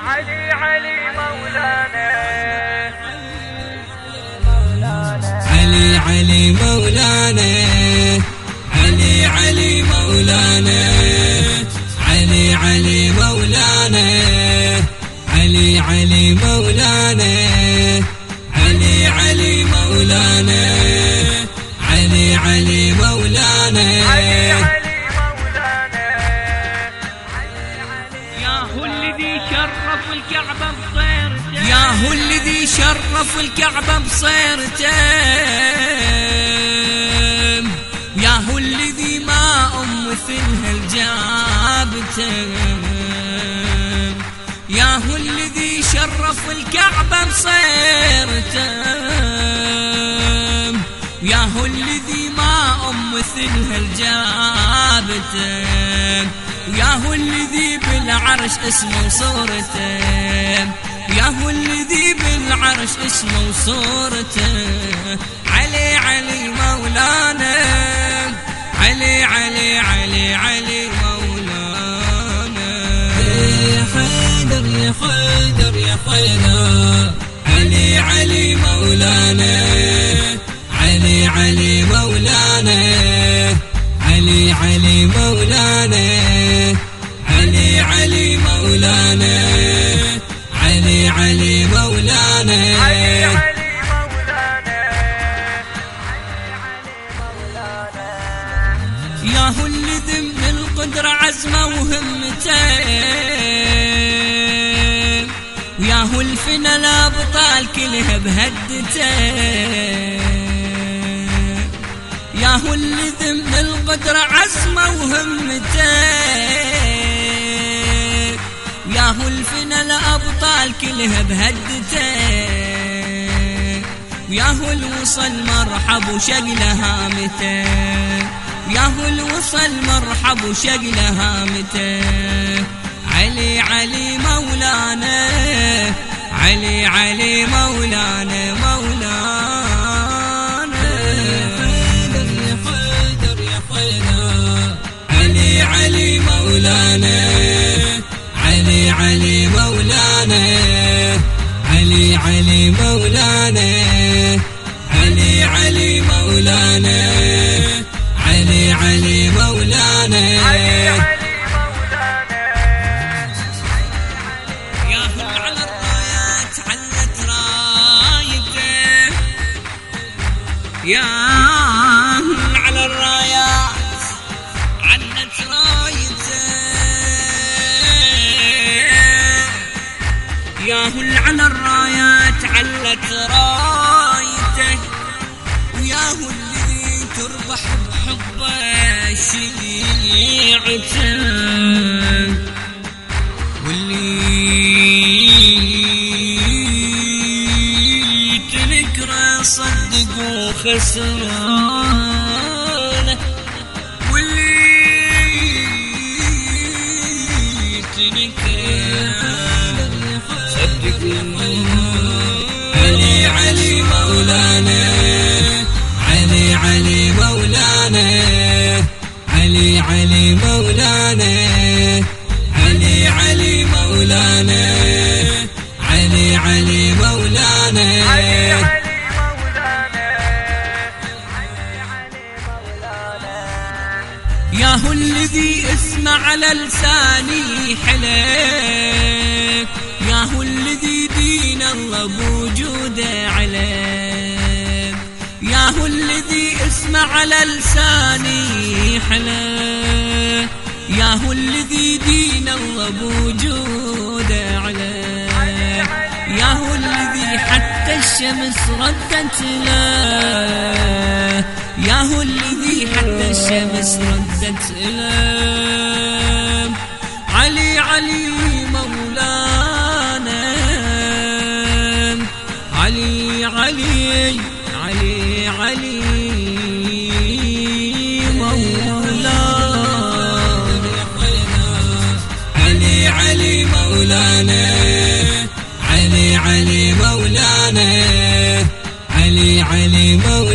علي علي مولانا. علي علي الكعبة بصيرته. يا هو الذي شرف الكعبة بصيرته. يا هو الذي ما أم مثلها الجابته. يا هو الذي شرف الكعبة بصيرته. يا هو الذي ما أم مثلها الجابته. يا هو الذي بالعرش اسمه وصورته يا هو الذي بالعرش اسمه وصورته علي علي مولانا. علي علي علي علي مولانا. يا حيدر يا حيدر يا حيدر. علي علي مولانا. علي علي مولانا. علي علي مولانا. وهمته ويا هو الفنا الابطال كلها بهدته. يا اللي ذم القدرة عزمه وهمته. يا هو الفنا الابطال كلها بهدته. ويا هو الوصل مرحب وشقل هامته. يا هو الوصل مرحب وشقل هامته. علي علي مولانا. علي علي مولانا مولانا. يا حيدر يا حيدر علي علي مولانا. علي علي مولانا. علي علي مولانا. علي علي مولانا. علي علي على الرايات علت رايته يا هل على الرايات علت رايته. ويا هو الذي تربح بحبه شيعته. صدق وخسرانه واللي تنكره صدق علي علي مولانا علي علي مولانا علي علي مولانا علي علي مولانا علي علي هو الذي اسمع على لساني حليك. يا هو الذي دين الله بوجوده عليك. يا هو الذي اسمع على لساني حليك. يا هو الذي دين الله بوجوده عليك. يا هو الذي حتى الشمس ردت له حاله ياهو الذي حتى الشمس ردت إلم علي علي مولانا. علي علي علي علي علي علي مولانا. علي علي مولانا. علي علي مولانا.